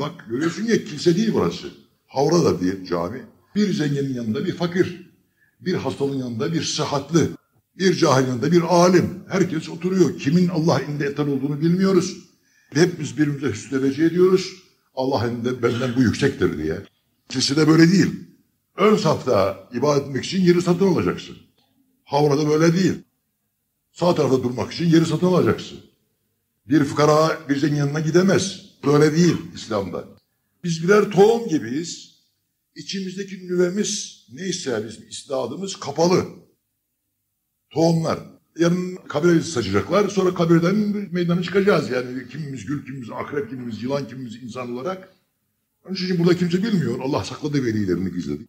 Bak görüyorsun ya kilise değil burası. Havra da değil cami. Bir zenginin yanında bir fakir. Bir hastalığın yanında bir sıhhatli. Bir cahil yanında bir alim. Herkes oturuyor. Kimin Allah indinde eter olduğunu bilmiyoruz. Hepimiz birbirimize hüsnü ediyoruz. Allah indinde benden bu yüksektir diye. Kilisede böyle değil. Ön safta ibadet etmek için yeri satın alacaksın. Havrada böyle değil. Sağ tarafta durmak için yeri satın alacaksın. Bir fukara bir zengin yanına gidemez. Böyle değil İslam'da. Biz birer tohum gibiyiz. İçimizdeki nüvemiz neyse bizim istidadımız kapalı. Tohumlar. Yarın kabire saçacaklar. Sonra kabirden meydana çıkacağız. Yani kimimiz gül, kimimiz akrep, kimimiz yılan, kimimiz insan olarak. Onun için burada kimse bilmiyor. Allah sakladı velilerini gizledi.